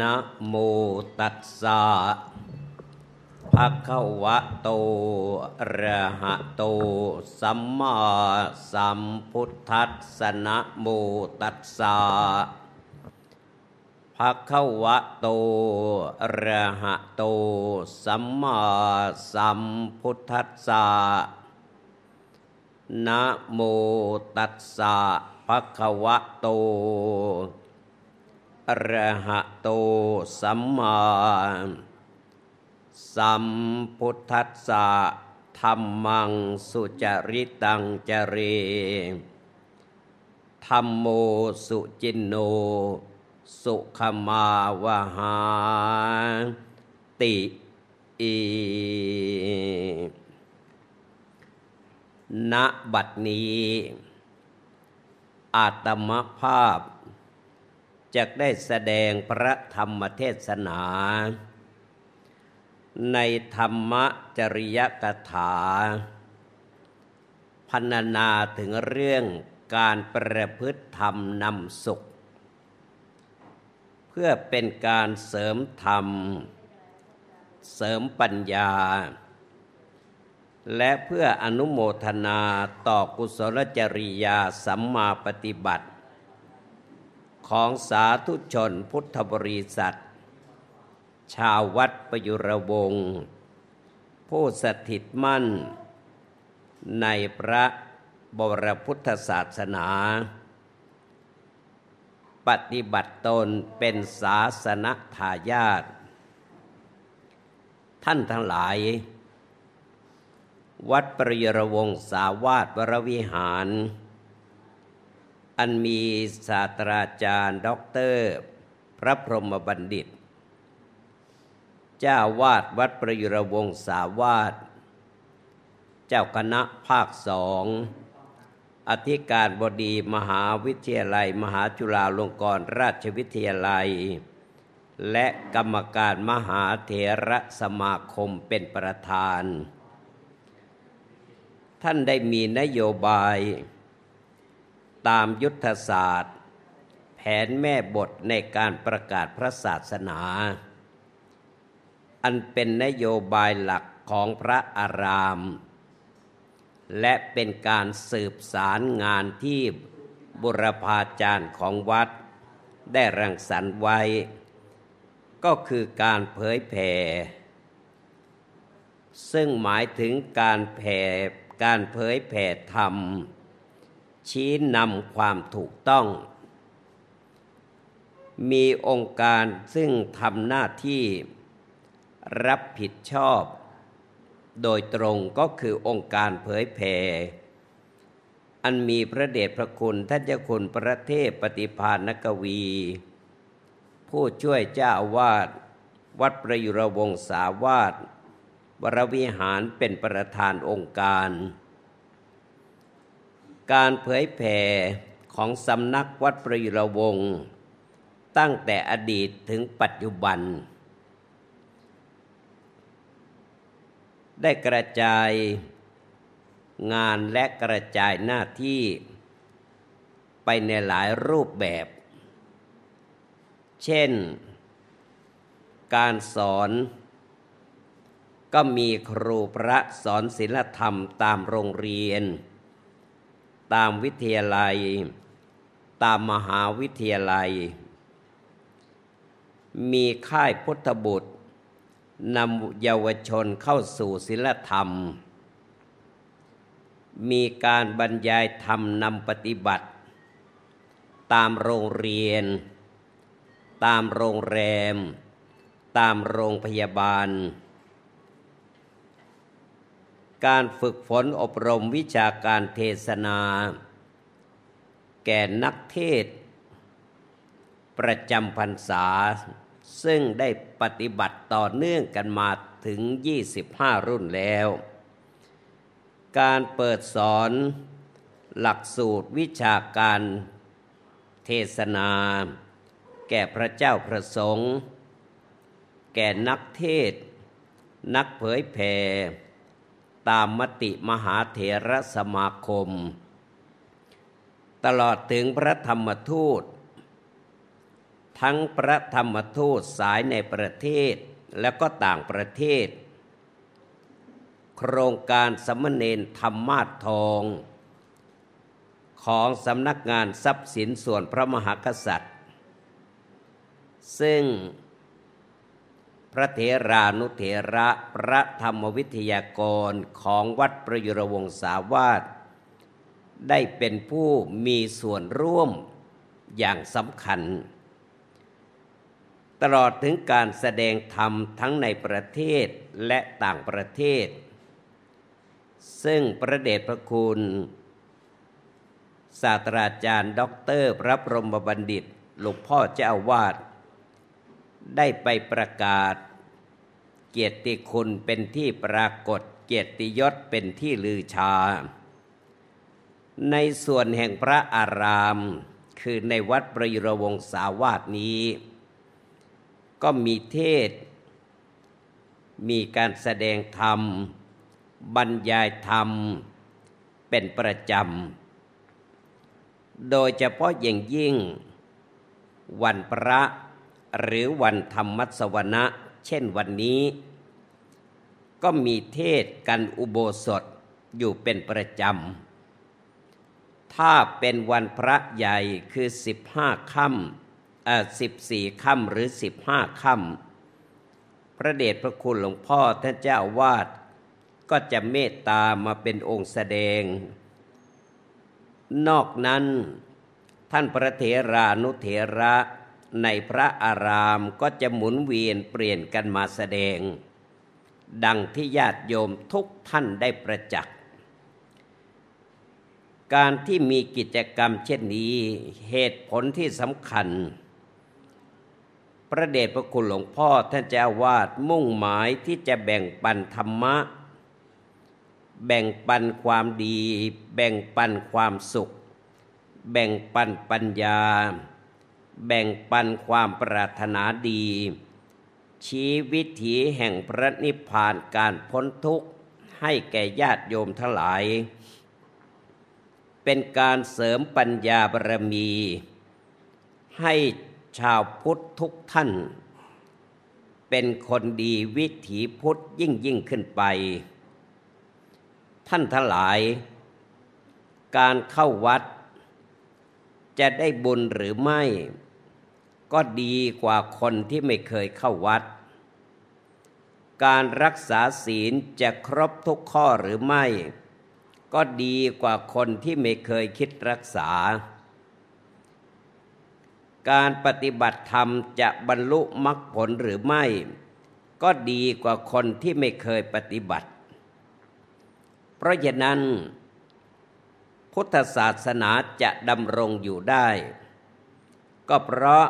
นะโมตัสสะภะคะวะโตอะระหะโต สัมมาสัมพุทธัสสะนะโมตัสสะภะคะวะโตอะระหะโต สัมมาสัมพุทธัสสะนะโมตัสสะภะคะวะโต อระหะโตสัมมาสัมพุทธัสสะธรรมังสุจริตังจเรธรรมโมสุจินโน สุขมาวหาติอีณบัดนี้ อาตมภาพ จะได้แสดงพระธรรมเทศนา ในธรรมจริยกถาพันนาถึงเรื่องการประพฤติธรรมนำสุข เพื่อเป็นการเสริมธรรม เสริมปัญญา และเพื่ออนุโมทนาต่อกุศลจริยาสัมมาปฏิบัติ ของสาธุชนพุทธบริษัท ชาววัดประยุรวงศ์ผู้สถิตมั่น ในพระบรพุทธศาสนา ปฏิบัติตนเป็นศาสนทายาทท่านทั้งหลาย วัดประยุรวงศาวาสวรวิหาร อันมีศาสตราจารย์ด็อกเตอร์ พระพรหมบัณฑิต เจ้าอาวาสวัดประยุรวงศาวาสเจ้าคณะภาคสองอธิการบดีมหาวิทยาลัย มหาจุฬาลงกรณราชวิทยาลัย และกรรมการมหาเถระสมาคมเป็นประธาน ท่านได้มีนโยบาย ตามยุทธศาสตร์ แผนแม่บทในการประกาศพระศาสนา อันเป็นนโยบายหลักของพระอาราม และเป็นการสืบสารงานที่บุรพาจารย์ของวัด ได้รังสรรค์ไว้ ก็คือการเผยแผ่ ซึ่งหมายถึงการแผ่การเผยแผ่ธรรม ชี้นำความถูกต้อง มีองค์การซึ่งทำหน้าที่รับผิดชอบ โดยตรงก็คือองค์การเผยแผ่อันมีพระเดชพระคุณท่านเจ้าคุณพระเทพปฏิพานกวี ผู้ช่วยเจ้าวาดวัดประยุรวงศาวาสวรวิหารเป็นประธานองค์การ การเผยแผ่ของสำนักวัดประยุรวงศ์ตั้งแต่อดีตถึงปัจจุบัน ได้กระจายงานและกระจายหน้าที่ไปในหลายรูปแบบ เช่น การสอน ก็มีครูพระสอนศิลธรรมตามโรงเรียน ตามวิทยาลัย ตามมหาวิทยาลัย มีค่ายพุทธบุตรนำเยาวชนเข้าสู่ศิลธรรม มีการบรรยายธรรมนำปฏิบัติ ตามโรงเรียน ตามโรงแรม ตามโรงพยาบาล การฝึกฝนอบรมวิชาการเทศนา แก่นักเทศ ประจำพรรษา ซึ่งได้ปฏิบัติต่อเนื่องกันมาถึง 25 รุ่นแล้ว การเปิดสอนหลักสูตรวิชาการเทศนา แก่พระเจ้าพระสงฆ์แก่นักเทศ นักเผยแผ่ ตามมติมหาเถรสมาคม ตลอดถึงพระธรรมทูต ทั้งพระธรรมทูตสายในประเทศและก็ต่างประเทศ โครงการสมณเณรธรรมาททอง ของสำนักงานทรัพย์สินส่วนพระมหากษัตริย์ ซึ่ง พระเถรานุเถระพระธรรมวิทยากรของวัดประยุรวงศาวาสได้เป็นผู้มีส่วนร่วมอย่างสำคัญ ตลอดถึงการแสดงธรรมทั้งในประเทศและต่างประเทศ ซึ่งพระเดชพระคุณศาสตราจารย์ด็อกเตอร์พระบรมบัณฑิต หลวงพ่อเจ้าวาด ได้ไปประกาศ เกียรติคุณเป็นที่ปรากฏ เกียรติยศเป็นที่ลือชา ในส่วนแห่งพระอาราม คือในวัดประยุรวงศาวาสนี้ ก็มีเทศ มีการแสดงธรรม บรรยายธรรม เป็นประจำ โดยเฉพาะอย่างยิ่งวันพระ หรือวันธรรมสวนะ เช่นวันนี้ ก็มีเทศกันอุโบสถอยู่เป็นประจำ ถ้าเป็นวันพระใหญ่คือสิบห้าค่ำอ่าสิบสี่ค่ำหรือสิบห้าค่ำพระเดชพระคุณหลวงพ่อท่านเจ้าวาดก็จะเมตตามาเป็นองค์แสดง นอกนั้นท่านพระเถรานุเถระ ในพระอารามก็จะหมุนเวียนเปลี่ยนกันมาแสดง ดังที่ญาติโยมทุกท่านได้ประจักษ์การที่มีกิจกรรมเช่นนี้เหตุผลที่สำคัญ พระเดชพระคุณหลวงพ่อท่านเจ้าวาดมุ่งหมายที่จะแบ่งปันธรรมะ แบ่งปันความดี แบ่งปันความสุข แบ่งปันปัญญา แบ่งปันความปรารถนาดี ชี้วิถีแห่งพระนิพพานการพ้นทุกข์ให้แก่ญาติโยมทั้งหลาย เป็นการเสริมปัญญาบารมี ให้ชาวพุทธทุกท่าน เป็นคนดีวิถีพุทธยิ่งยิ่งขึ้นไป ท่านทั้งหลาย การเข้าวัดจะได้บุญหรือไม่ ก็ดีกว่าคนที่ไม่เคยเข้าวัด การรักษาศีลจะครบทุกข้อหรือไม่ ก็ดีกว่าคนที่ไม่เคยคิดรักษา การปฏิบัติธรรมจะบรรลุมรรคผลหรือไม่ ก็ดีกว่าคนที่ไม่เคยปฏิบัติ เพราะฉะนั้น พุทธศาสนาจะดำรงอยู่ได้ก็เพราะ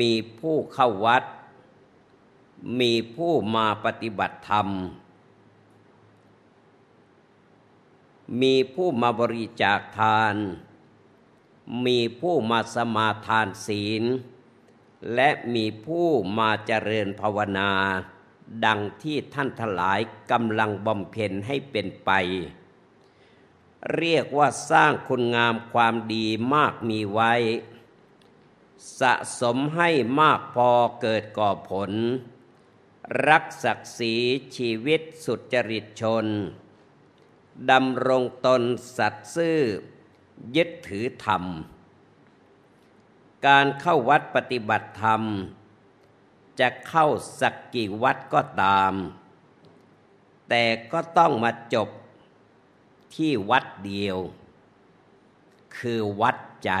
มีผู้เข้าวัด มีผู้มาปฏิบัติธรรม มีผู้มาบริจาคทาน มีผู้มาสมาทานศีล และมีผู้มาเจริญภาวนา ดังที่ท่านทลายกำลังบำเพ็ญให้เป็นไป เรียกว่าสร้างคุณงามความดีมากมีไว้ สะสมให้มากพอเกิดก่อผล รักศักดิ์ศรีชีวิตสุจริตชน ดำรงตนสัตย์ซื่อ ยึดถือธรรม การเข้าวัดปฏิบัติธรรม จะเข้าสักกี่วัดก็ตาม แต่ก็ต้องมาจบที่วัดเดียว คือวัดใจ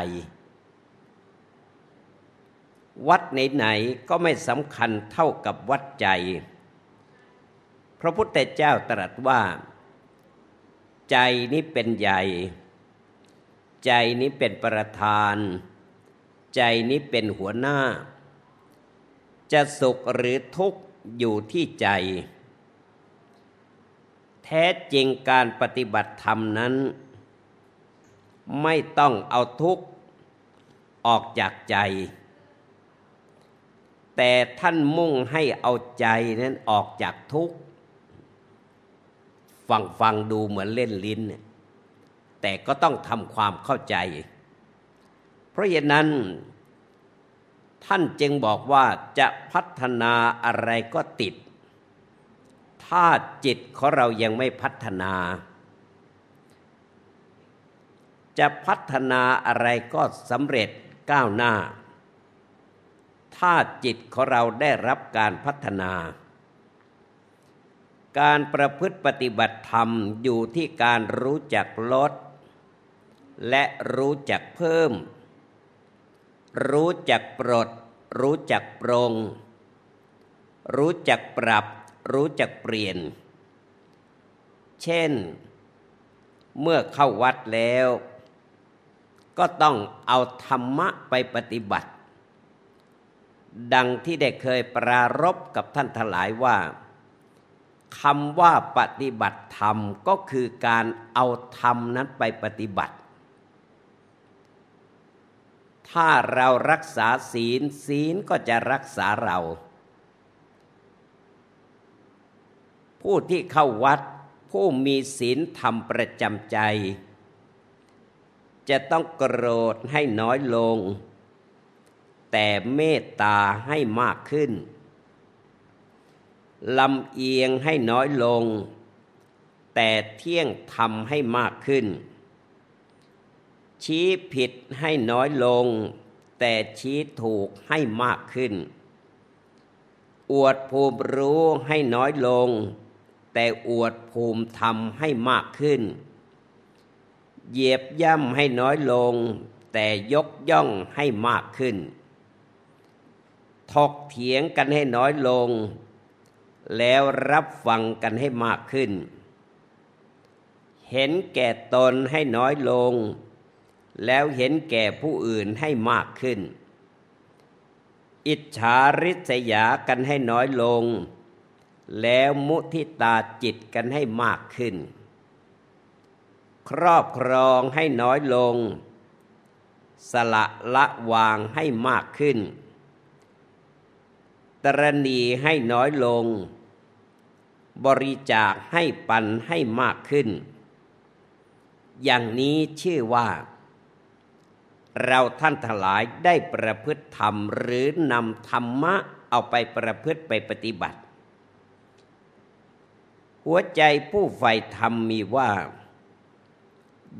วัดไหนๆก็ไม่สำคัญเท่ากับวัดใจ พระพุทธเจ้าตรัสว่า ใจนี้เป็นใหญ่ ใจนี้เป็นประธาน ใจนี้เป็นหัวหน้า จะสุขหรือทุกข์อยู่ที่ใจ แท้จริงการปฏิบัติธรรมนั้น ไม่ต้องเอาทุกข์ออกจากใจ แต่ท่านมุ่งให้เอาใจนั้นออกจากทุกข์ฟังฟังดูเหมือนเล่นลิ้น แต่ก็ต้องทำความเข้าใจ เพราะฉะนั้น ท่านจึงบอกว่าจะพัฒนาอะไรก็ติด ถ้าจิตของเรายังไม่พัฒนา จะพัฒนาอะไรก็สำเร็จก้าวหน้า ถ้าจิตของเราได้รับการพัฒนา การประพฤติปฏิบัติธรรมอยู่ที่การรู้จักลด และรู้จักเพิ่ม รู้จักปลด รู้จักปรง รู้จักปรับ รู้จักเปลี่ยน เช่น เมื่อเข้าวัดแล้ว ก็ต้องเอาธรรมะไปปฏิบัติ ดังที่ได้เคยปรารบกับท่านทลายว่าคำว่าปฏิบัติธรรมก็คือการเอาธรรมนั้นไปปฏิบัติ ถ้าเรารักษาศีลศีลก็จะรักษาเรา ผู้ที่เข้าวัดผู้มีศีลธรรมประจำใจ จะต้องโกรธให้น้อยลง แต่เมตตาให้มากขึ้นลำเอียงให้น้อยลง แต่เที่ยงธรรมให้มากขึ้น ชี้ผิดให้น้อยลง แต่ชี้ถูกให้มากขึ้น อวดภูมิรู้ให้น้อยลง แต่อวดภูมิธรรมให้มากขึ้น เหยียบย่ำให้น้อยลง แต่ยกย่องให้มากขึ้น ถกเถียงกันให้น้อยลง แล้วรับฟังกันให้มากขึ้น เห็นแก่ตนให้น้อยลง แล้วเห็นแก่ผู้อื่นให้มากขึ้น อิจฉาริษยากันให้น้อยลง แล้วมุทิตาจิตกันให้มากขึ้น ครอบครองให้น้อยลง สละละวางให้มากขึ้น ตรณีให้น้อยลง บริจาคให้ปันให้มากขึ้น อย่างนี้ชื่อว่า เราท่านทั้งหลายได้ประพฤติธรรมหรือนำธรรมะเอาไปประพฤติไปปฏิบัติ หัวใจผู้ใฝ่ธรรมมีว่า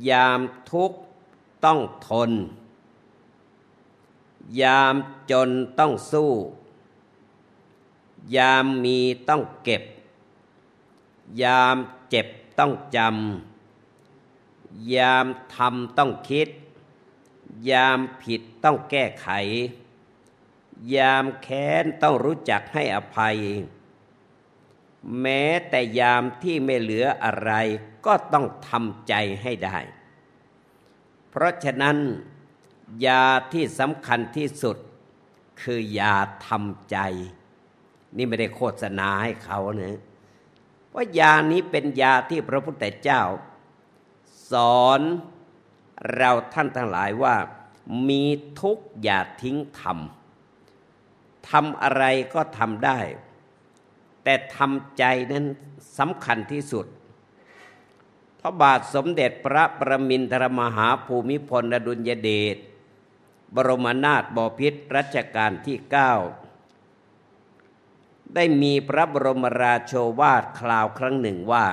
ยามทุกข์ต้องทน ยามจนต้องสู้ ยามมีต้องเก็บ ยามเจ็บต้องจำ ยามทำต้องคิด ยามผิดต้องแก้ไข ยามแค้นต้องรู้จักให้อภัย แม้แต่ยามที่ไม่เหลืออะไร ก็ต้องทำใจให้ได้ เพราะฉะนั้นยาที่สำคัญที่สุดคือยาทำใจ นี่ไม่ได้โฆษณาให้เขาเนะเพราะยานี้เป็นยาที่พระพุทธเจ้า สอนเราท่านทั้งหลายว่า มีทุกอย่าทิ้งทำทำอะไรก็ทำได้ แต่ทำใจนั้นสำคัญที่สุดพระบาทสมเด็จพระประมินทรมหาภูมิพลอดุลยเดชบรมนาถบพิตรรัชกาลที่เก้า ได้มีพระบรมราโชวาทคราวครั้งหนึ่งว่า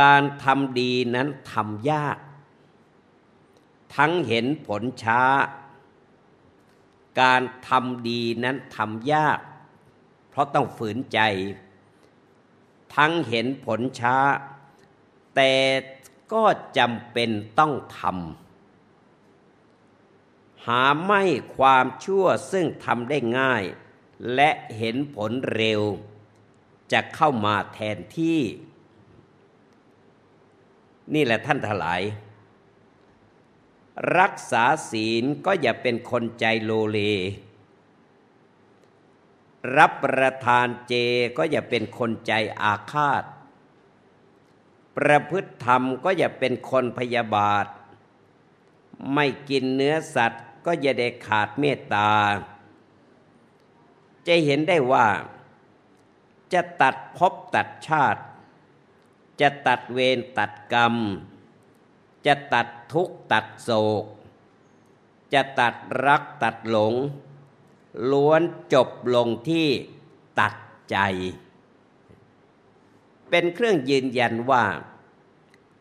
การทำดีนั้นทำยาก ทั้งเห็นผลช้า การทำดีนั้นทำยาก เพราะต้องฝืนใจ ทั้งเห็นผลช้า แต่ก็จำเป็นต้องทำหาไม่ความชั่วซึ่งทำได้ง่าย และเห็นผลเร็ว จะเข้ามาแทนที่ นี่แหละท่านทลาย รักษาศีลก็อย่าเป็นคนใจโลเล รับประทานเจก็อย่าเป็นคนใจอาฆาต ประพฤติธรรมก็อย่าเป็นคนพยาบาท ไม่กินเนื้อสัตว์ก็อย่าได้ขาดเมตตา จะเห็นได้ว่า จะตัดภพตัดชาติ จะตัดเวรตัดกรรม จะตัดทุกตัดโศก จะตัดรักตัดหลง ล้วนจบลงที่ตัดใจ เป็นเครื่องยืนยันว่า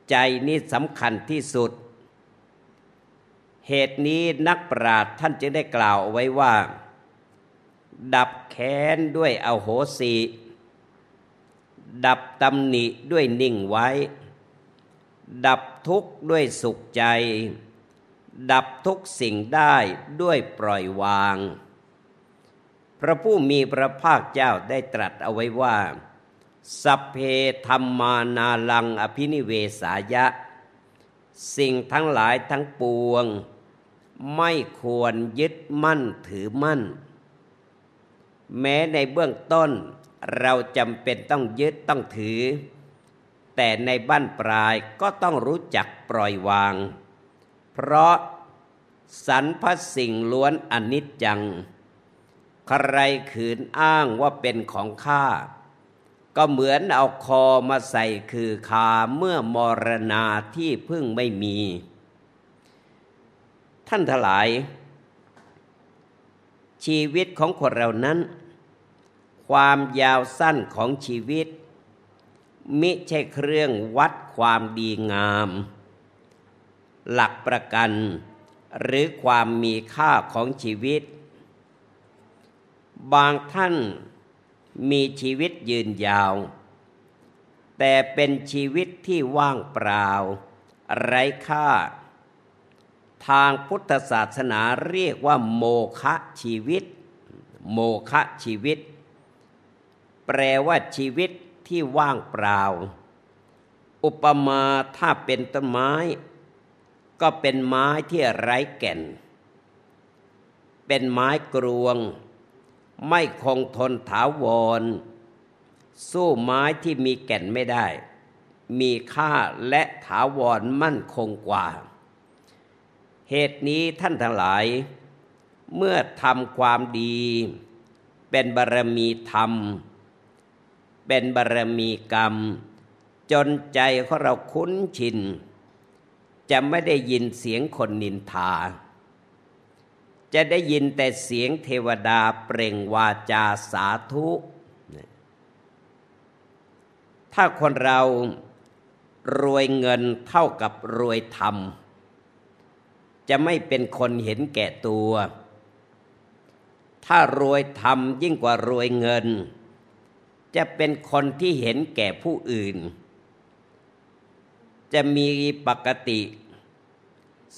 ใจนี้สำคัญที่สุด เหตุนี้นักปราชญ์ท่านจึงได้กล่าวไว้ว่า ดับแค้นด้วยอโหสิ ดับตำหนิด้วยนิ่งไว้ ดับทุกข์ด้วยสุขใจ ดับทุกสิ่งได้ด้วยปล่อยวาง พระผู้มีพระภาคเจ้าได้ตรัสเอาไว้ว่า สัพเพธรรมานาลังอภินิเวสายะ สิ่งทั้งหลายทั้งปวง ไม่ควรยึดมั่นถือมั่น แม้ในเบื้องต้นเราจำเป็นต้องยึดต้องถือ แต่ในบ้านปลายก็ต้องรู้จักปล่อยวาง เพราะสรรพสิ่งล้วนอนิจจัง ใครขืนอ้างว่าเป็นของข้า ก็เหมือนเอาคอมาใส่คือคาเมื่อมรณาที่พึ่งไม่มี ท่านทลาย ชีวิตของคนเรานั้น ความยาวสั้นของชีวิต มิใช่เครื่องวัดความดีงาม หลักประกัน หรือความมีค่าของชีวิต บางท่านมีชีวิตยืนยาว แต่เป็นชีวิตที่ว่างเปล่า ไร้ค่า ทางพุทธศาสนาเรียกว่า โมคะชีวิต โมคะชีวิต แปลว่าชีวิตที่ว่างเปล่า อุปมาถ้าเป็นต้นไม้ ก็เป็นไม้ที่ไร้แก่น เป็นไม้กรวง ไม่คงทนถาวร สู้ไม้ที่มีแก่นไม่ได้ มีค่าและถาวรมั่นคงกว่า เหตุนี้ท่านทั้งหลาย เมื่อทำความดี เป็นบารมีธรรม เป็นบารมีกรรม จนใจของเราคุ้นชิน จะไม่ได้ยินเสียงคนนินทา จะได้ยินแต่เสียงเทวดาเปล่งวาจาสาธุ ถ้าคนเรารวยเงินเท่ากับรวยธรรม จะไม่เป็นคนเห็นแก่ตัว ถ้ารวยธรรมยิ่งกว่ารวยเงิน จะเป็นคนที่เห็นแก่ผู้อื่น จะมีปกติ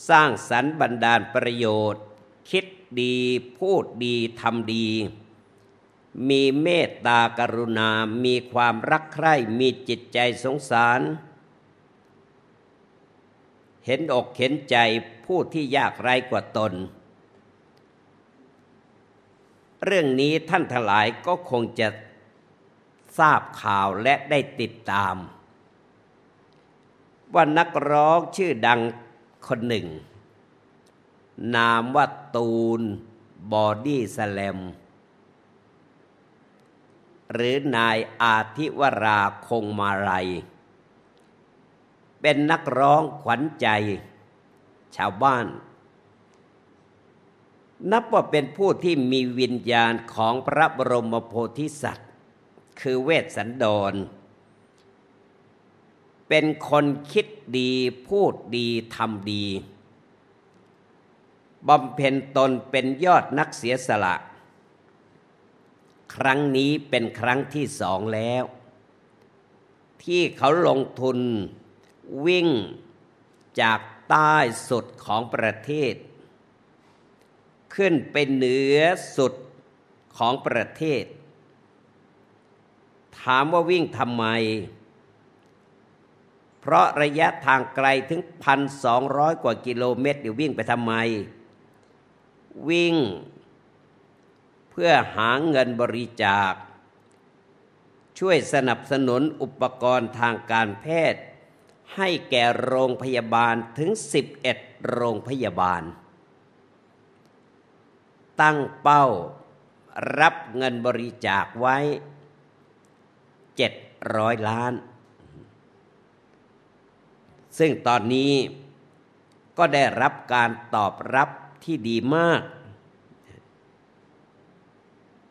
สร้างสรรค์บันดาลประโยชน์ คิดดีพูดดีทำดี มีเมตตากรุณา มีความรักใคร่ มีจิตใจสงสาร เห็นอกเห็นใจผู้ที่ยากไร้กว่าตน เรื่องนี้ท่านทั้งหลายก็คงจะ ทราบข่าวและได้ติดตาม ว่านักร้องชื่อดังคนหนึ่ง นามว่าตูนบอดี้สแลมหรือนายอาทิวราคงมาลัย เป็นนักร้องขวัญใจ ชาวบ้าน นับว่าเป็นผู้ที่มีวิญญาณของพระบรมโพธิสัตว์ คือเวสสันดร เป็นคนคิดดีพูดดีทำดีบำเพ็ญตนเป็นยอดนักเสียสละ ครั้งนี้เป็นครั้งที่สองแล้ว ที่เขาลงทุนวิ่งจากใต้สุดของประเทศ ขึ้นไปเหนือสุดของประเทศ ถามว่าวิ่งทำไม เพราะระยะทางไกลถึงพันสองร้อยกว่ากิโลเมตรเดี๋ยววิ่งไปทำไม วิ่ง เพื่อหาเงินบริจาค ช่วยสนับสนุนอุปกรณ์ทางการแพทย์ ให้แก่โรงพยาบาลถึง 11 โรงพยาบาล ตั้งเป้ารับเงินบริจาคไว้ เจ็ดร้อยล้าน ซึ่งตอนนี้ก็ได้รับการตอบรับที่ดีมาก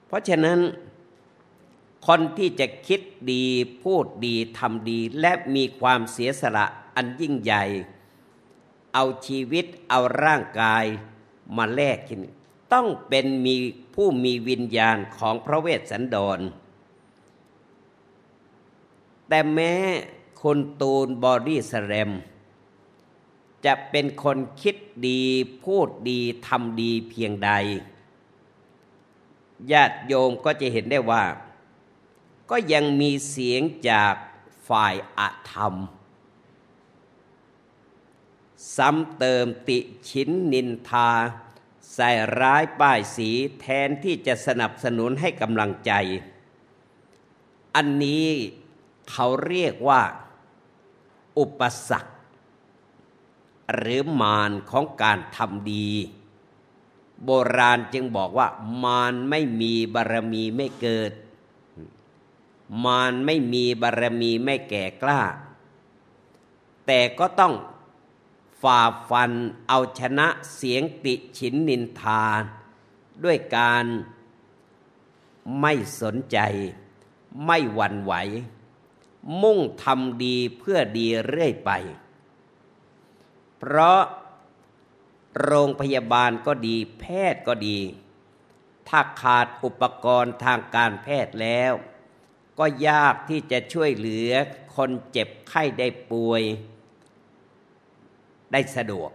เพราะฉะนั้น คนที่จะคิดดีพูดดีทำดี และมีความเสียสละอันยิ่งใหญ่ เอาชีวิตเอาร่างกายมาแลกกิน ต้องเป็นมีผู้มีวิญญาณของพระเวสสันดร แต่แม้คุณตูนบอดี้สแลมจะเป็นคนคิดดีพูดดีทำดีเพียงใด ญาติโยมก็จะเห็นได้ว่า ก็ยังมีเสียงจากฝ่ายอธรรม ซ้ำเติมติชินนินทา ใส่ร้ายป้ายสีแทนที่จะสนับสนุนให้กำลังใจ อันนี้ เขาเรียกว่า อุปสรรค หรือมารของการทำดี โบราณจึงบอกว่ามารไม่มีบารมีไม่เกิด มารไม่มีบารมีไม่แก่กล้า แต่ก็ต้องฝ่าฟันเอาชนะเสียงติฉินนินทา ด้วยการไม่สนใจ ไม่หวั่นไหว มุ่งทำดีเพื่อดีเรื่อยไป เพราะโรงพยาบาลก็ดี แพทย์ก็ดี ถ้าขาดอุปกรณ์ทางการแพทย์แล้ว ก็ยากที่จะช่วยเหลือคนเจ็บไข้ได้ป่วย ได้สะดวก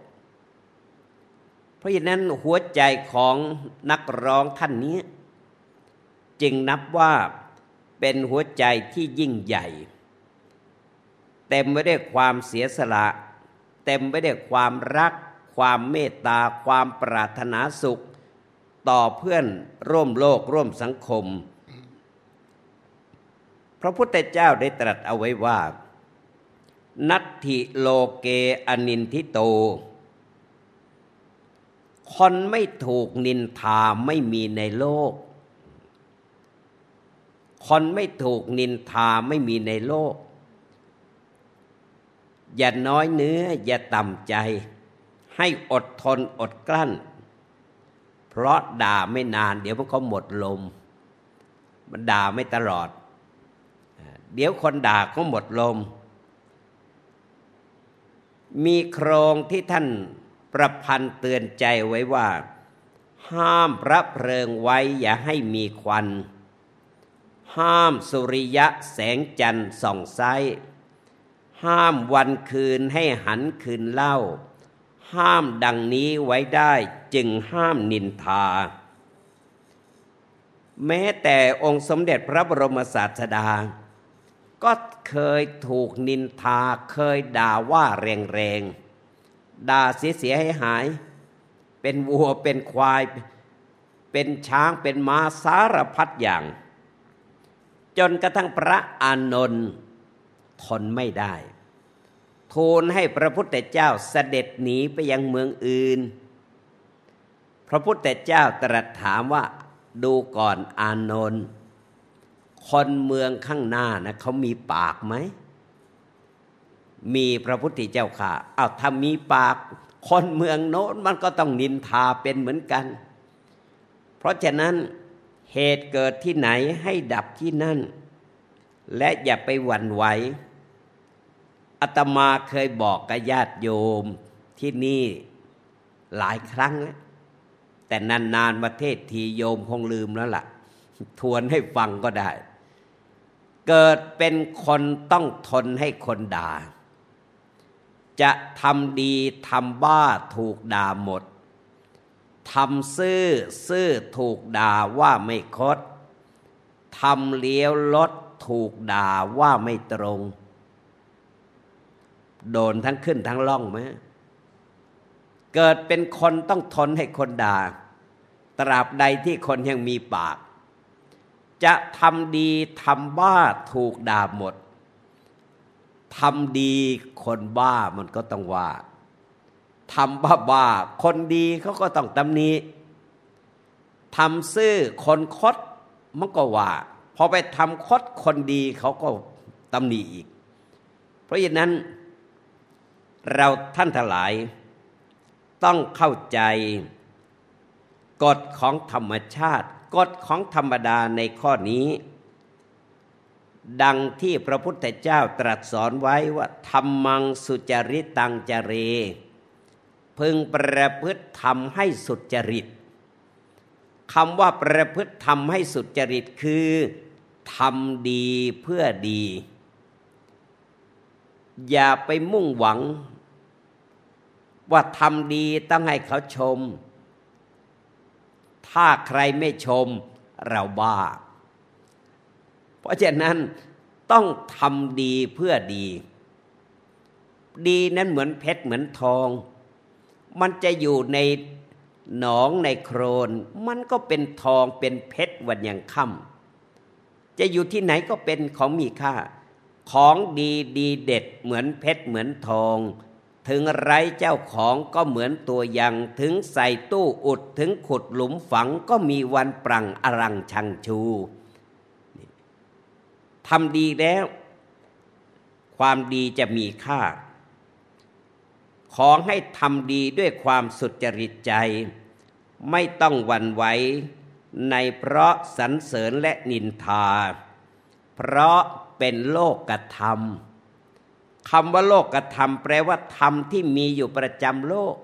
เพราะฉะนั้นหัวใจของนักร้องท่านนี้ จึงนับว่าเป็นหัวใจที่ยิ่งใหญ่ เต็มไปด้วยความเสียสละ เต็มไปด้วยความรัก ความเมตตา ความปรารถนาสุข ต่อเพื่อนร่วมโลกร่วมสังคม พระพุทธเจ้าได้ตรัสเอาไว้ว่า นัตถิโลเกอนินทิโต คนไม่ถูกนินทาไม่มีในโลกคนไม่ถูกนินทาไม่มีในโลก อย่าน้อยเนื้อ อย่าต่ำใจ ให้อดทนอดกลั้น เพราะด่าไม่นาน เดี๋ยวมันก็หมดลม มันด่าไม่ตลอด เดี๋ยวคนด่าก็หมดลม มีโครงที่ท่านประพันธ์เตือนใจไว้ว่า ห้ามพระเพลิงไว้อย่าให้มีควัน ห้ามสุริยะแสงจันทร์ส่องไซ ห้ามวันคืนให้หันคืนเล่า ห้ามดังนี้ไว้ได้จึงห้ามนินทา แม้แต่องค์สมเด็จพระบรมศาสดา ก็เคยถูกนินทาเคยด่าว่าแรงๆด่าเสียให้หาย เป็นวัวเป็นควาย เป็นช้างเป็นม้าสารพัดอย่าง จนกระทั่งพระอานนท์ ทนไม่ได้ ทูลให้พระพุทธเจ้าเสด็จหนีไปยังเมืองอื่น พระพุทธเจ้าตรัสถามว่าดูก่อนอานนท์คนเมืองข้างหน้านะเขามีปากไหม มีพระพุทธเจ้าค่ะอ้าวถ้ามีปาก คนเมืองโน้นมันก็ต้องนินทาเป็นเหมือนกัน เพราะฉะนั้นเหตุเกิดที่ไหนให้ดับที่นั่น และอย่าไปหวั่นไหวอาตมาเคยบอกกับญาติโยมที่นี่หลายครั้งแล้วแต่นานๆมาเทศทีโยมคงลืมแล้วละ่ะ ทวนให้ฟังก็ได้ เกิดเป็นคนต้องทนให้คนด่า จะทำดีทำบ้าถูกด่าหมดทำซื่อซื่อถูกด่าว่าไม่คดทำเลี้ยวรถ ถูกด่าว่าไม่ตรง โดนทั้งขึ้นทั้งล่องไหมเกิดเป็นคนต้องทนให้คนด่า ตราบใดที่คนยังมีปาก จะทำดีทำบ้าถูกด่าหมดทำดีคนบ้ามันก็ต้องว่าทำบ้าบ้าคนดีเขาก็ต้องตำหนิทำซื่อคนคดมันก็ว่า พอไปทำคดคนดีเขาก็ตำหนิอีก เพราะฉะนั้น เราท่านทั้งหลาย ต้องเข้าใจ กฎของธรรมชาติ กฎของธรรมดาในข้อนี้ ดังที่พระพุทธเจ้าตรัสสอนไว้ว่าธรรมังสุจริตตังจเร พึงประพฤติทำให้สุจริตคำว่าประพฤติทำให้สุจริตคือ ทำดีเพื่อดี อย่าไปมุ่งหวัง ว่าทำดีต้องให้เขาชม ถ้าใครไม่ชมเราบ้า เพราะฉะนั้นต้องทำดีเพื่อดี ดีนั้นเหมือนเพชรเหมือนทอง มันจะอยู่ในหนองในโครน มันก็เป็นทองเป็นเพชรวันยังค่ำ จะอยู่ที่ไหนก็เป็นของมีค่า ของดีดีเด็ดเหมือนเพชรเหมือนทอง ถึงไร้เจ้าของก็เหมือนตัวยัง ถึงใส่ตู้อุดถึงขุดหลุมฝังก็มีวันปรังอรังชังชูทำดีแล้ว ความดีจะมีค่า ขอให้ทำดีด้วยความสุจริตใจ ไม่ต้องวันไหว ในเพราะสรรเสริญและนินทา เพราะเป็นโลกกระทำคำว่าโลกกระทำแปลว่าธรรมที่มีอยู่ประจำโลก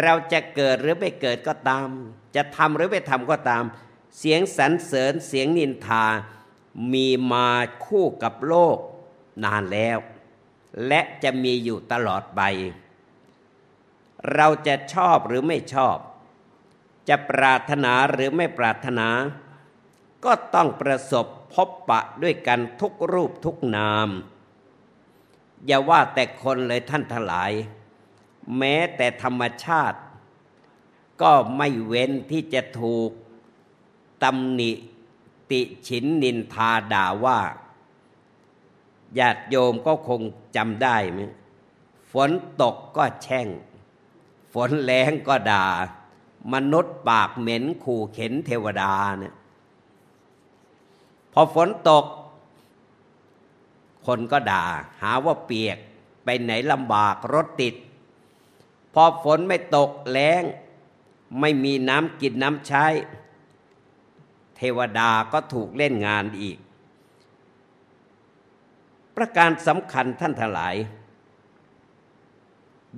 เราจะเกิดหรือไม่เกิดก็ตาม จะทำหรือไม่ทำก็ตาม เสียงสรรเสริญเสียงนินทา มีมาคู่กับโลกนานแล้ว และจะมีอยู่ตลอดไป เราจะชอบหรือไม่ชอบ จะปรารถนาหรือไม่ปรารถนา ก็ต้องประสบพบปะด้วยกันทุกรูปทุกนาม อย่าว่าแต่คนเลยท่านทลาย แม้แต่ธรรมชาติ ก็ไม่เว้นที่จะถูกตำหนิติฉินนินทาด่าว่าญาติโยมก็คงจำได้ไหมฝนตกก็แช่ง ฝนแรงก็ด่า มนุษย์ปากเหม็นขู่เข็นเทวดาเนี่ยพอฝนตก คนก็ด่า หาว่าเปียกไปไหนลำบากรถติด พอฝนไม่ตกแรงไม่มีน้ำกินน้ำใช้ เทวดาก็ถูกเล่นงานอีก ประการสำคัญท่านทั้งหลาย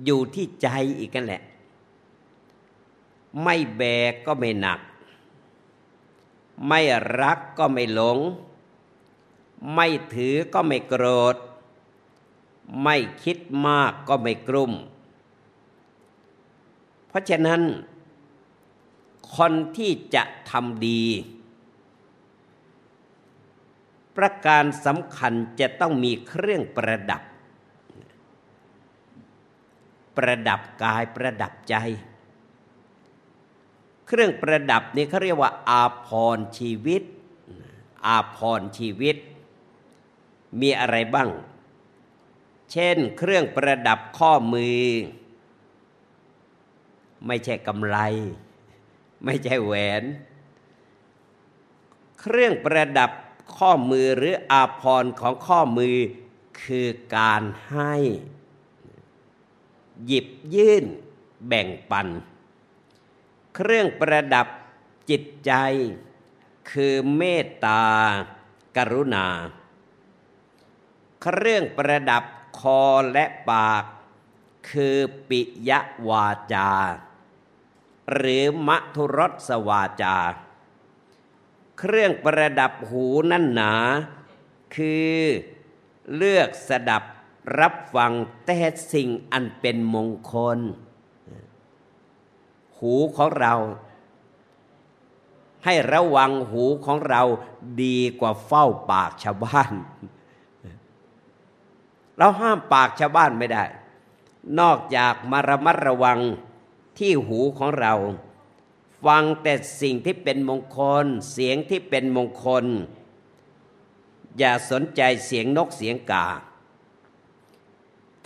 อยู่ที่ใจอีกกันแหละ ไม่แบกก็ไม่หนัก ไม่รักก็ไม่หลง ไม่ถือก็ไม่โกรธ ไม่คิดมากก็ไม่กลุ่ม เพราะฉะนั้น คนที่จะทำดี ประการสำคัญจะต้องมีเครื่องประดับ ประดับกายประดับใจ เครื่องประดับนี่เขาเรียกว่า อาพรชีวิต อาพรชีวิต มีอะไรบ้าง เช่น เครื่องประดับข้อมือ ไม่ใช่กำไลไม่ใช่แหวน เครื่องประดับข้อมือหรืออาพรของข้อมือคือการให้ หยิบยื่นแบ่งปัน เครื่องประดับจิตใจ คือเมตตา กรุณา เครื่องประดับคอและปาก คือปิยวาจา หรือมัทุรสวาจา เครื่องประดับหูนั่นหนา คือเลือกสดับรับฟังแต่สิ่งอันเป็นมงคล หูของเรา ให้ระวังหูของเราดีกว่าเฝ้าปากชาวบ้าน เราห้ามปากชาวบ้านไม่ได้ นอกจากมาระมัดระวังที่หูของเรา ฟังแต่สิ่งที่เป็นมงคล เสียงที่เป็นมงคล อย่าสนใจเสียงนกเสียงกา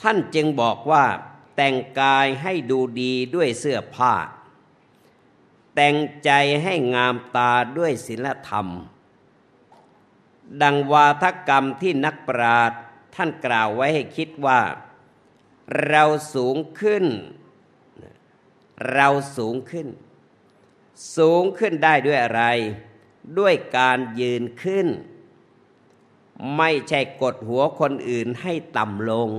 ท่านจึงบอกว่าแต่งกายให้ดูดีด้วยเสื้อผ้า แต่งใจให้งามตาด้วยศีลธรรม ดังวาทกรรมที่นักปราชญ์ท่านกล่าวไว้ให้คิดว่า เราสูงขึ้น เราสูงขึ้น สูงขึ้นได้ด้วยอะไร ด้วยการยืนขึ้น ไม่ใช่กดหัวคนอื่นให้ต่ำลง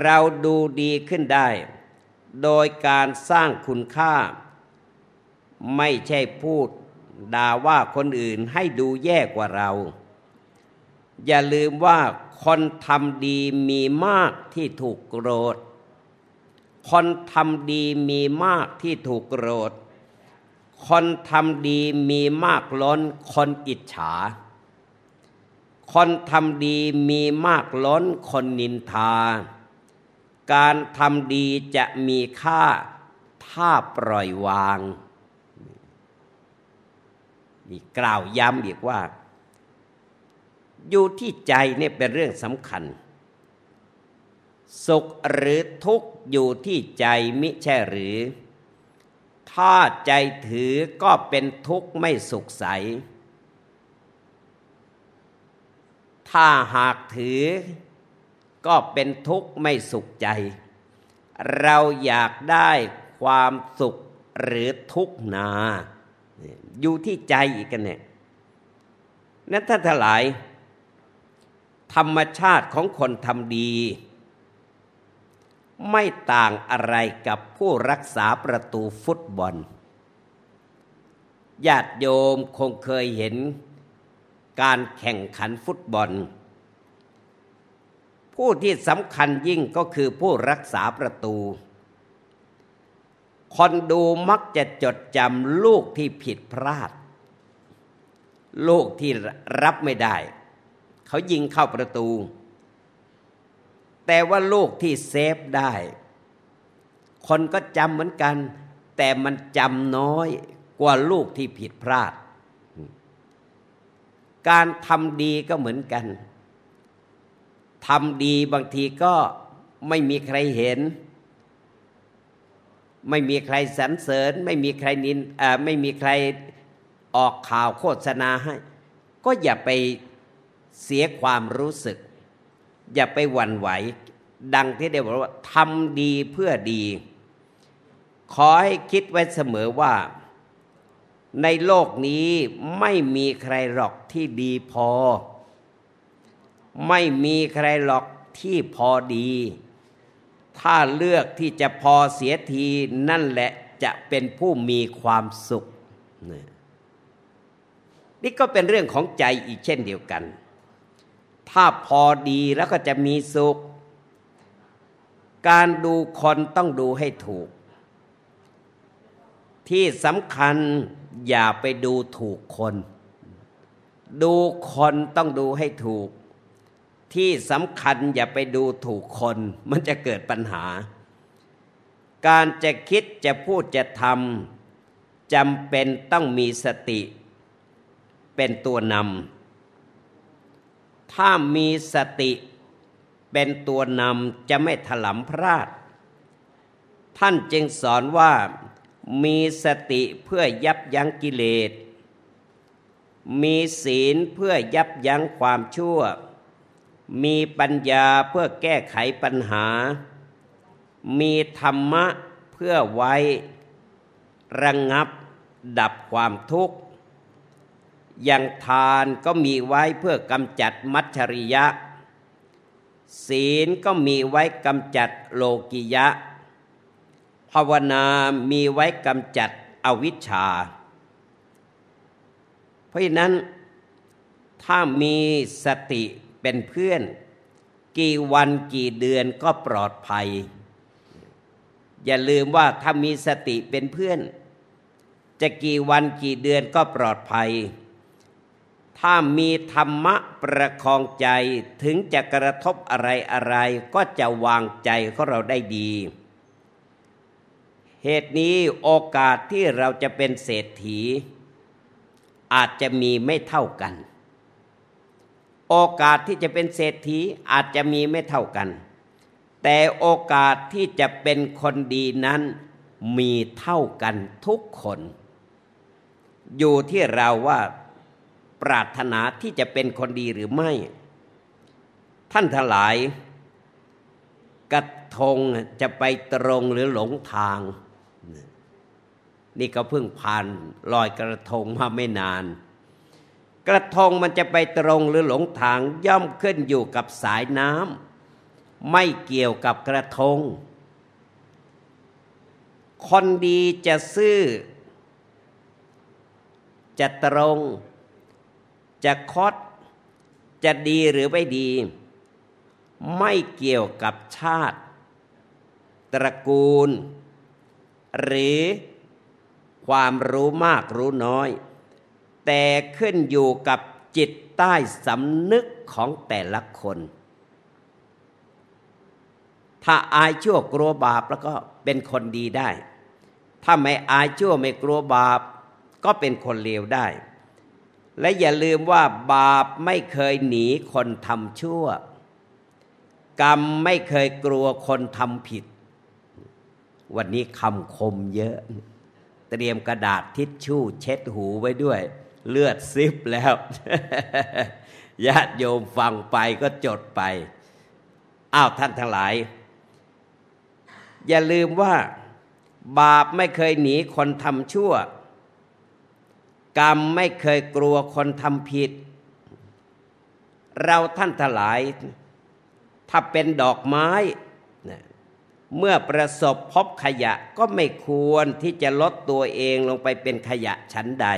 เราดูดีขึ้นได้ โดยการสร้างคุณค่า ไม่ใช่พูดด่าว่าคนอื่นให้ดูแย่กว่าเรา อย่าลืมว่าคนทำดีมีมากที่ถูกโกรธ คนทำดีมีมากที่ถูกโกรธ คนทำดีมีมากล้นคนอิจฉา คนทำดีมีมากล้นคนนินทา การทำดีจะมีค่าถ้าปล่อยวาง นี่กล่าวย้ำอีกว่า อยู่ที่ใจเนี่ยเป็นเรื่องสำคัญ สุขหรือทุกข์อยู่ที่ใจมิใช่หรือ ถ้าใจถือก็เป็นทุกข์ไม่สุขใส ถ้าหากถือก็เป็นทุกข์ไม่สุขใจ เราอยากได้ความสุขหรือทุกข์นา อยู่ที่ใจอีกกันเนี่ยนั้นท่าทลาย ธรรมชาติของคนทำดี ไม่ต่างอะไรกับผู้รักษาประตูฟุตบอลญาติโยมคงเคยเห็นการแข่งขันฟุตบอล ผู้ที่สำคัญยิ่งก็คือผู้รักษาประตู คนดูมักจะจดจำลูกที่ผิดพลาด ลูกที่รับไม่ได้ เขายิงเข้าประตู แต่ว่าลูกที่เซฟได้ คนก็จำเหมือนกัน แต่มันจำน้อยกว่าลูกที่ผิดพลาด การทำดีก็เหมือนกันทำดีบางทีก็ไม่มีใครเห็น ไม่มีใครสรรเสริญ ไม่มีใครนินไม่มีใครออกข่าวโฆษณาให้ ก็อย่าไปเสียความรู้สึก อย่าไปหวั่นไหว ดังที่ได้บอกว่าทำดีเพื่อดี ขอให้คิดไว้เสมอว่า ในโลกนี้ไม่มีใครหรอกที่ดีพอ ไม่มีใครหรอกที่พอดี ถ้าเลือกที่จะพอเสียทีนั่นแหละจะเป็นผู้มีความสุข นี่ก็เป็นเรื่องของใจอีกเช่นเดียวกัน ถ้าพอดีแล้วก็จะมีสุข การดูคนต้องดูให้ถูก ที่สำคัญอย่าไปดูถูกคน ดูคนต้องดูให้ถูก ที่สำคัญอย่าไปดูถูกคน มันจะเกิดปัญหา การจะคิดจะพูดจะทำจำเป็นต้องมีสติเป็นตัวนำถ้ามีสติเป็นตัวนำจะไม่ถลำพลาด ท่านจึงสอนว่ามีสติเพื่อยับยั้งกิเลส มีศีลเพื่อยับยั้งความชั่ว มีปัญญาเพื่อแก้ไขปัญหา มีธรรมะเพื่อไว้ระงงับดับความทุกข์ อย่างทานก็มีไว้เพื่อกำจัดมัจฉริยะ ศีลก็มีไว้กำจัดโลกิยะ ภาวนามีไว้กำจัดอวิชชา เพราะฉะนั้นถ้ามีสติ เป็นเพื่อน กี่วันกี่เดือนก็ปลอดภัย อย่าลืมว่าถ้ามีสติเป็นเพื่อน จะกี่วันกี่เดือนก็ปลอดภัย ถ้ามีธรรมะประคองใจถึงจะกระทบอะไรอะไร ก็จะวางใจของเราได้ดีเหตุนี้โอกาสที่เราจะเป็นเศรษฐี อาจจะมีไม่เท่ากัน โอกาสที่จะเป็นเศรษฐีอาจจะมีไม่เท่ากัน แต่โอกาสที่จะเป็นคนดีนั้นมีเท่ากันทุกคน อยู่ที่เราว่าปรารถนาที่จะเป็นคนดีหรือไม่ ท่านทั้งหลาย กระทงจะไปตรงหรือหลงทาง นี่ก็เพิ่งผ่านลอยกระทงมาไม่นาน กระทงมันจะไปตรงหรือหลงทางย่อมขึ้นอยู่กับสายน้ำไม่เกี่ยวกับกระทง คนดีจะซื่อ จะตรง จะคด จะดีหรือไม่ดี ไม่เกี่ยวกับชาติ ตระกูล หรือความรู้มากรู้น้อย แต่ขึ้นอยู่กับจิตใต้สำนึกของแต่ละคน ถ้าอายชั่วกลัวบาปแล้วก็เป็นคนดีได้ ถ้าไม่อายชั่วไม่กลัวบาป ก็เป็นคนเลวได้ และอย่าลืมว่าบาปไม่เคยหนีคนทำชั่ว กรรมไม่เคยกลัวคนทำผิด วันนี้คำคมเยอะ เตรียมกระดาษทิชชู่เช็ดหูไว้ด้วย เลือดซิบแล้วญาติโยมฟังไปก็จดไป อ้าวท่านทั้งหลาย อย่าลืมว่า บาปไม่เคยหนีคนทำชั่ว กรรมไม่เคยกลัวคนทำผิด เราท่านทั้งหลาย ถ้าเป็นดอกไม้ เมื่อประสบพบขยะก็ไม่ควรที่จะลดตัวเองลงไปเป็นขยะชั้นใด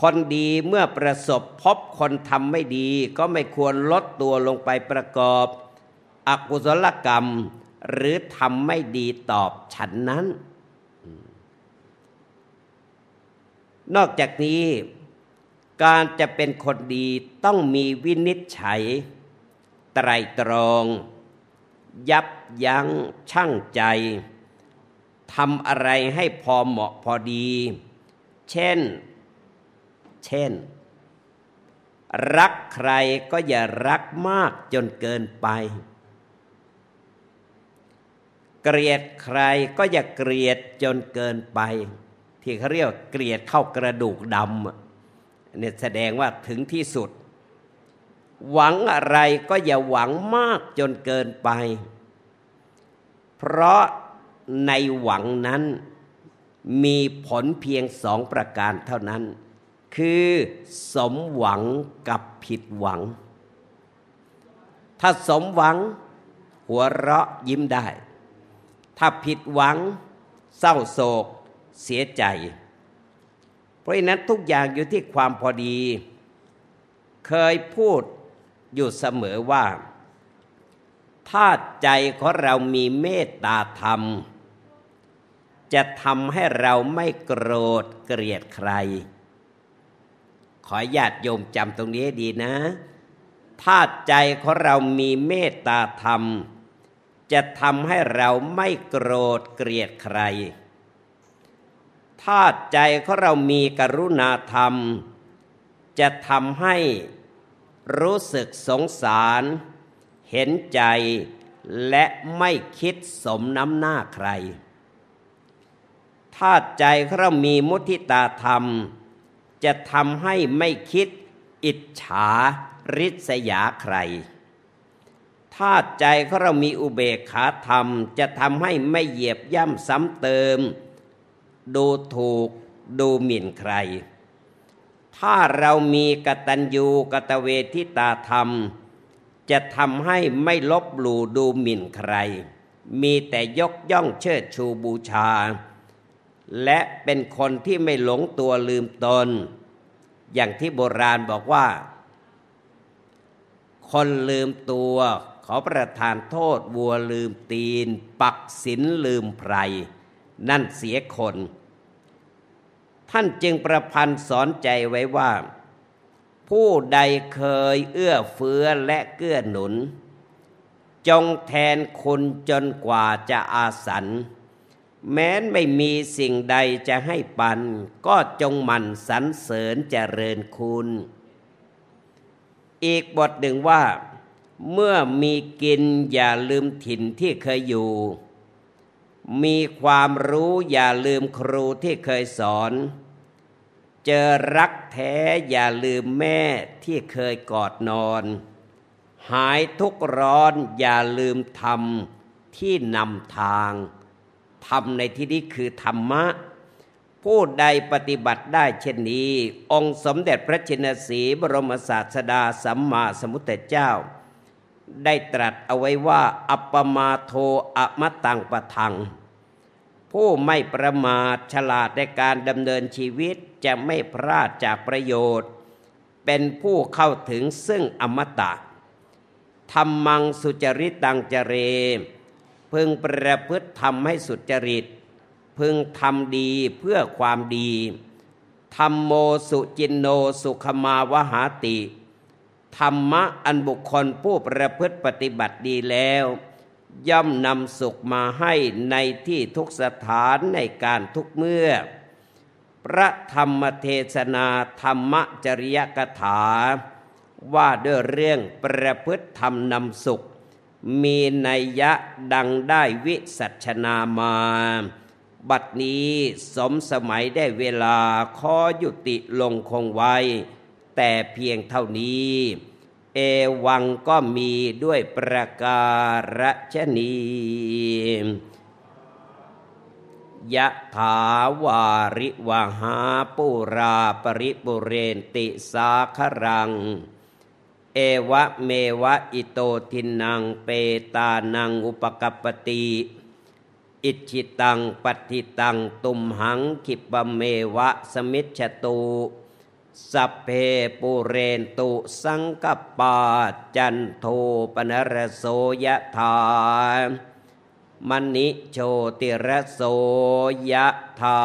คนดีเมื่อประสบพบคนทำไม่ดี ก็ไม่ควรลดตัวลงไปประกอบอกุศลกรรม หรือทำไม่ดีตอบฉันนั้น นอกจากนี้การจะเป็นคนดีต้องมีวินิจฉัย ไตรตรอง ยับยั้งชั่งใจทำอะไรให้พอเหมาะพอดี เช่น เช่น รักใครก็อย่ารักมากจนเกินไป เกลียดใครก็อย่าเกลียดจนเกินไป ที่เขาเรียกเกลียดเข้ากระดูกดำเนี่ยแสดงว่าถึงที่สุด หวังอะไรก็อย่าหวังมากจนเกินไป เพราะในหวังนั้นมีผลเพียงสองประการเท่านั้น คือสมหวังกับผิดหวัง ถ้าสมหวัง หัวเราะยิ้มได้ ถ้าผิดหวัง เศร้าโศก เสียใจ เพราะนั้นทุกอย่างอยู่ที่ความพอดี เคยพูดอยู่เสมอว่า ถ้าใจของเรามีเมตตาธรรม จะทำให้เราไม่โกรธเกลียดใคร ขอญาติโยมจำตรงนี้ดีนะ ถ้าใจของเรามีเมตตาธรรม จะทำให้เราไม่โกรธเกลียดใคร ถ้าใจของเรามีกรุณาธรรม จะทำให้รู้สึกสงสาร เห็นใจและไม่คิดสมน้ำหน้าใคร ถ้าใจเรามีมุทิตาธรรม จะทำให้ไม่คิดอิจฉาริษยาใคร ถ้าใจของเรามีอุเบกขาธรรม จะทำให้ไม่เหยียบย่ำซ้ำเติม ดูถูกดูหมิ่นใคร ถ้าเรามีกตัญญูกตเวทิตาธรรม จะทำให้ไม่ลบหลู่ดูหมิ่นใคร มีแต่ยกย่องเชิดชูบูชา และเป็นคนที่ไม่หลงตัวลืมตน อย่างที่โบราณบอกว่า คนลืมตัวขอประทานโทษวัวลืมตีน ปักศิลลืมไพร นั่นเสียคน ท่านจึงประพันธ์สอนใจไว้ว่า ผู้ใดเคยเอื้อเฟื้อและเกื้อหนุน จงแทนคุณจนกว่าจะอาสัน แม้นไม่มีสิ่งใดจะให้ปัน ก็จงมันสรรเสริญเจริญคุณ อีกบทหนึ่งว่า เมื่อมีกินอย่าลืมถิ่นที่เคยอยู่ มีความรู้อย่าลืมครูที่เคยสอน เจอรักแท้อย่าลืมแม่ที่เคยกอดนอน หายทุกร้อนอย่าลืมธรรมที่นำทาง ธรรมในที่นี้คือธรรมะ ผู้ใดปฏิบัติได้เช่นนี้ องค์สมเด็จพระชินสีบรมศาสดาสัมมาสมุทธเจ้า ได้ตรัสเอาไว้ว่า อัปปมาโทอะมะตังปะทัง ผู้ไม่ประมาทฉลาดในการดำเนินชีวิตจะไม่พลาดจากประโยชน์ เป็นผู้เข้าถึงซึ่งอมตะธรรมังสุจริตตังเจเร พึงประพฤติทำให้สุจริต พึงทำดีเพื่อความดีธรรมโมสุจินโนสุขมาวหาติ ธรรมะอันบุคคลผู้ประพฤติปฏิบัติดีแล้ว ย่อมนำสุขมาให้ในที่ทุกสถานในการทุกเมื่อ พระธรรมเทศนาธรรมจริยกถา ว่าด้วยเรื่องประพฤติธรรมนำสุข มีนัยยะดังได้วิสัชนามา บัดนี้สมสมัยได้เวลาขอยุติลงคงไว้ แต่เพียงเท่านี้ เอวังก็มีด้วยประการฉนียะถาวาริวหาปุราปริปุเรนติสาครัง เอวะเมวะอิโตทินังเปตานังอุปกัปติอิจิตังปฏิตังตุมหังขิปเมวะสมิชตุสัพเพปุเรนตุสังกปาจันโทปนรโสยถามณิโชติรโสยถา